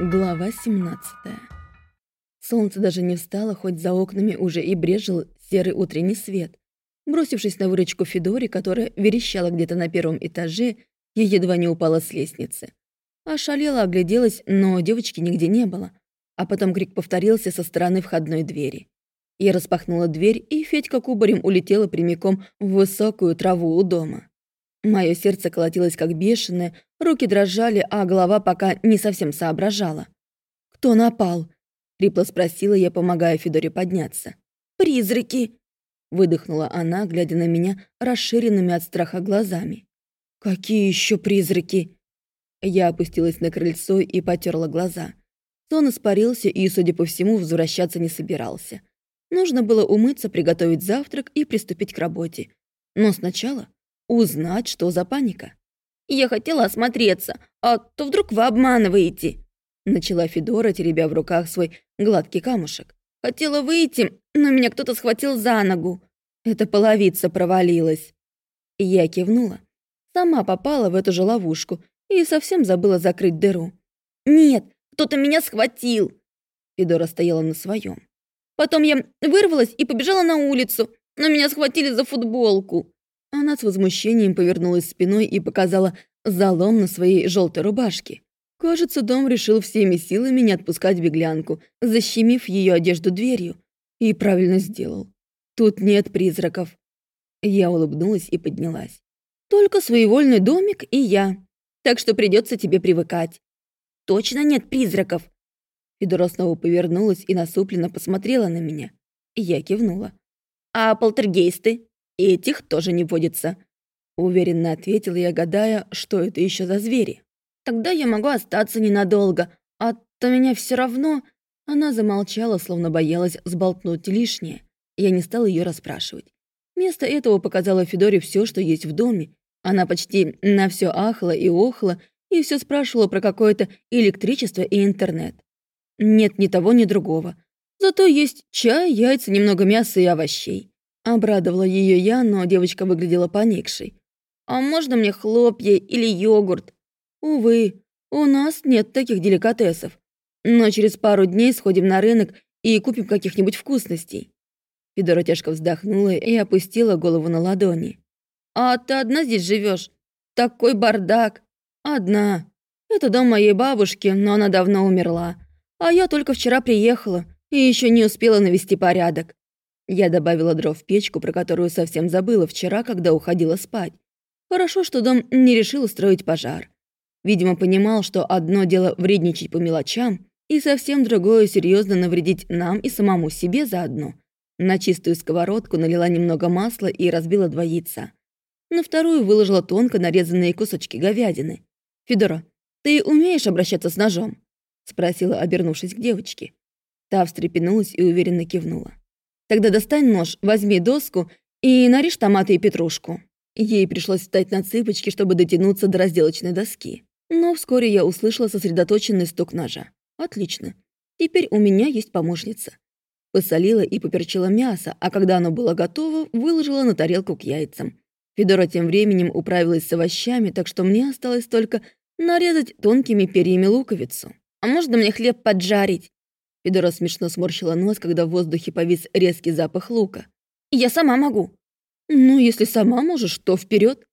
Глава 17 Солнце даже не встало, хоть за окнами уже и брежил серый утренний свет. Бросившись на выручку Федоре, которая верещала где-то на первом этаже, я едва не упала с лестницы. Ошалела, огляделась, но девочки нигде не было. А потом крик повторился со стороны входной двери. Я распахнула дверь, и Федька кубарем улетела прямиком в высокую траву у дома. Мое сердце колотилось как бешеное, руки дрожали, а голова пока не совсем соображала. «Кто напал?» — хрипло спросила я, помогая Федоре подняться. «Призраки!» — выдохнула она, глядя на меня расширенными от страха глазами. «Какие еще призраки?» Я опустилась на крыльцо и потерла глаза. Сон испарился и, судя по всему, возвращаться не собирался. Нужно было умыться, приготовить завтрак и приступить к работе. Но сначала Узнать, что за паника. «Я хотела осмотреться, а то вдруг вы обманываете», начала Федора, теребя в руках свой гладкий камушек. «Хотела выйти, но меня кто-то схватил за ногу. Эта половица провалилась». Я кивнула. Сама попала в эту же ловушку и совсем забыла закрыть дыру. «Нет, кто-то меня схватил!» Федора стояла на своем. Потом я вырвалась и побежала на улицу, но меня схватили за футболку. Она с возмущением повернулась спиной и показала залом на своей желтой рубашке. Кажется, дом решил всеми силами не отпускать беглянку, защемив ее одежду дверью. И правильно сделал. Тут нет призраков. Я улыбнулась и поднялась. Только своевольный домик и я. Так что придется тебе привыкать. Точно нет призраков? Федора снова повернулась и насупленно посмотрела на меня. Я кивнула. А полтергейсты? «Этих тоже не водится», — уверенно ответила я, гадая, что это еще за звери. «Тогда я могу остаться ненадолго, а то меня все равно...» Она замолчала, словно боялась сболтнуть лишнее. Я не стала ее расспрашивать. Вместо этого показала Федоре все, что есть в доме. Она почти на все ахала и охала, и все спрашивала про какое-то электричество и интернет. Нет ни того, ни другого. Зато есть чай, яйца, немного мяса и овощей. Обрадовала ее я, но девочка выглядела поникшей. «А можно мне хлопья или йогурт?» «Увы, у нас нет таких деликатесов. Но через пару дней сходим на рынок и купим каких-нибудь вкусностей». Федора тяжко вздохнула и опустила голову на ладони. «А ты одна здесь живешь? Такой бардак!» «Одна. Это дом моей бабушки, но она давно умерла. А я только вчера приехала и еще не успела навести порядок. Я добавила дров в печку, про которую совсем забыла вчера, когда уходила спать. Хорошо, что дом не решил устроить пожар. Видимо, понимал, что одно дело вредничать по мелочам, и совсем другое серьезно навредить нам и самому себе заодно. На чистую сковородку налила немного масла и разбила два яйца. На вторую выложила тонко нарезанные кусочки говядины. «Федора, ты умеешь обращаться с ножом?» — спросила, обернувшись к девочке. Та встрепенулась и уверенно кивнула. Тогда достань нож, возьми доску и нарежь томаты и петрушку». Ей пришлось встать на цыпочки, чтобы дотянуться до разделочной доски. Но вскоре я услышала сосредоточенный стук ножа. «Отлично. Теперь у меня есть помощница». Посолила и поперчила мясо, а когда оно было готово, выложила на тарелку к яйцам. Федора тем временем управилась с овощами, так что мне осталось только нарезать тонкими перьями луковицу. «А можно мне хлеб поджарить?» Федора смешно сморщила нос, когда в воздухе повис резкий запах лука. «Я сама могу». «Ну, если сама можешь, то вперед.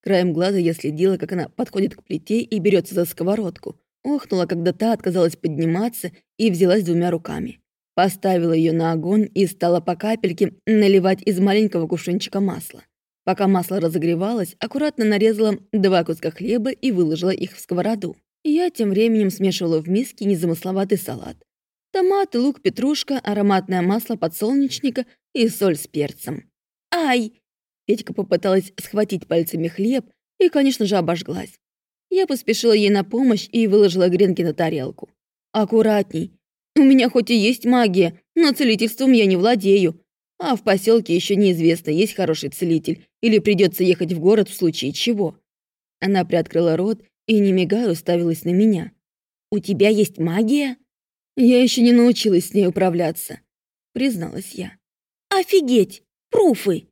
Краем глаза я следила, как она подходит к плите и берется за сковородку. Охнула, когда та отказалась подниматься и взялась двумя руками. Поставила ее на огонь и стала по капельке наливать из маленького кувшинчика масла. Пока масло разогревалось, аккуратно нарезала два куска хлеба и выложила их в сковороду. Я тем временем смешивала в миске незамысловатый салат. Томаты, лук, петрушка, ароматное масло подсолнечника и соль с перцем. «Ай!» Петька попыталась схватить пальцами хлеб и, конечно же, обожглась. Я поспешила ей на помощь и выложила гренки на тарелку. «Аккуратней. У меня хоть и есть магия, но целительством я не владею. А в поселке еще неизвестно, есть хороший целитель или придется ехать в город в случае чего». Она приоткрыла рот и, не мигая, уставилась на меня. «У тебя есть магия?» Я еще не научилась с ней управляться, призналась я. Офигеть! Пруфы!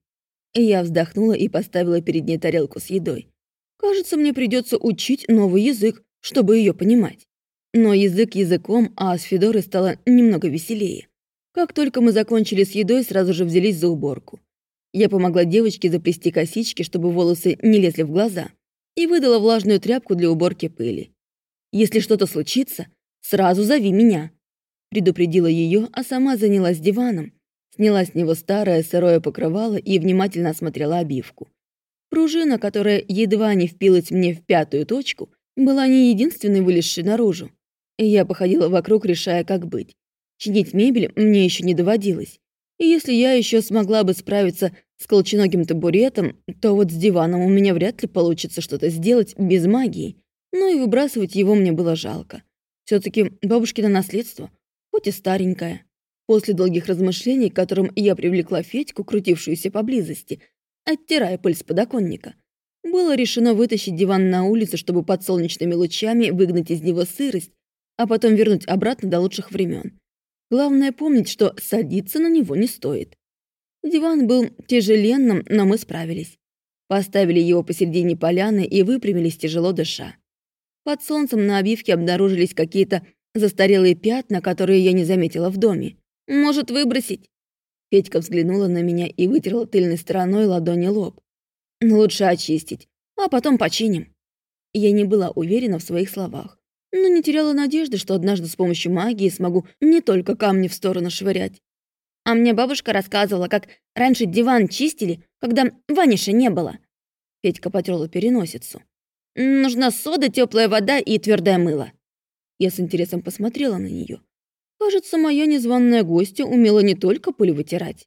Я вздохнула и поставила перед ней тарелку с едой. Кажется, мне придется учить новый язык, чтобы ее понимать. Но язык языком, а с Федорой стало немного веселее. Как только мы закончили с едой, сразу же взялись за уборку. Я помогла девочке заплести косички, чтобы волосы не лезли в глаза, и выдала влажную тряпку для уборки пыли. «Если что-то случится, сразу зови меня», предупредила ее, а сама занялась диваном, сняла с него старое сырое покрывало и внимательно осмотрела обивку. Пружина, которая едва не впилась мне в пятую точку, была не единственной вылезшей наружу. Я походила вокруг, решая, как быть. Чинить мебель мне еще не доводилось. И если я еще смогла бы справиться с колченогим табуретом, то вот с диваном у меня вряд ли получится что-то сделать без магии. Но и выбрасывать его мне было жалко. все таки бабушкино наследство, хоть и старенькое. После долгих размышлений, которым я привлекла Федьку, крутившуюся поблизости, оттирая пыль с подоконника, было решено вытащить диван на улицу, чтобы под солнечными лучами выгнать из него сырость, а потом вернуть обратно до лучших времен. Главное помнить, что садиться на него не стоит. Диван был тяжеленным, но мы справились. Поставили его посередине поляны и выпрямились, тяжело дыша. Под солнцем на обивке обнаружились какие-то застарелые пятна, которые я не заметила в доме. «Может, выбросить?» Федька взглянула на меня и вытерла тыльной стороной ладони лоб. «Лучше очистить, а потом починим». Я не была уверена в своих словах но не теряла надежды, что однажды с помощью магии смогу не только камни в сторону швырять. А мне бабушка рассказывала, как раньше диван чистили, когда Ваниша не было. Петька потерла переносицу. Нужна сода, теплая вода и твердое мыло. Я с интересом посмотрела на нее. Кажется, моя незваная гостья умела не только пыль вытирать.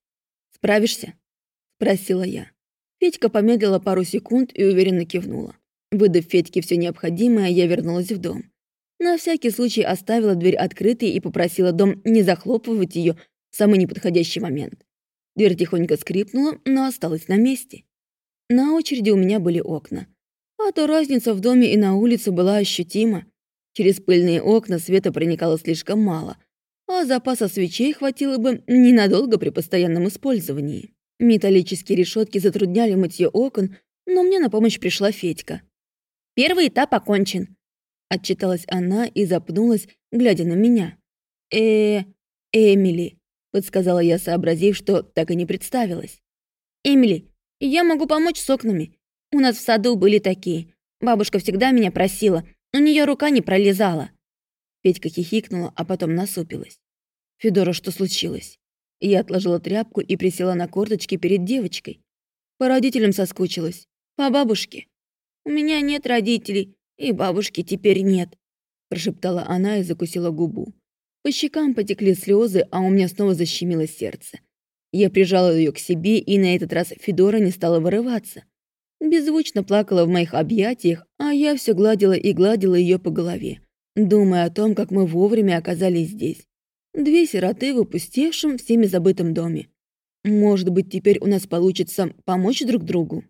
«Справишься?» — спросила я. Федька помедлила пару секунд и уверенно кивнула. Выдав Федьке все необходимое, я вернулась в дом. На всякий случай оставила дверь открытой и попросила дом не захлопывать ее в самый неподходящий момент. Дверь тихонько скрипнула, но осталась на месте. На очереди у меня были окна. А то разница в доме и на улице была ощутима. Через пыльные окна света проникало слишком мало, а запаса свечей хватило бы ненадолго при постоянном использовании. Металлические решетки затрудняли мытье окон, но мне на помощь пришла Федька. «Первый этап окончен», Отчиталась она и запнулась, глядя на меня. э Эмили», — подсказала я, сообразив, что так и не представилась. «Эмили, я могу помочь с окнами. У нас в саду были такие. Бабушка всегда меня просила, у нее рука не пролезала». Петька хихикнула, а потом насупилась. «Федора, что случилось?» Я отложила тряпку и присела на корточки перед девочкой. По родителям соскучилась. По бабушке. «У меня нет родителей. И бабушки теперь нет», — прошептала она и закусила губу. По щекам потекли слезы, а у меня снова защемило сердце. Я прижала ее к себе, и на этот раз Федора не стала вырываться. Беззвучно плакала в моих объятиях, а я все гладила и гладила ее по голове, думая о том, как мы вовремя оказались здесь. Две сироты в опустевшем, всеми забытом доме. Может быть, теперь у нас получится помочь друг другу?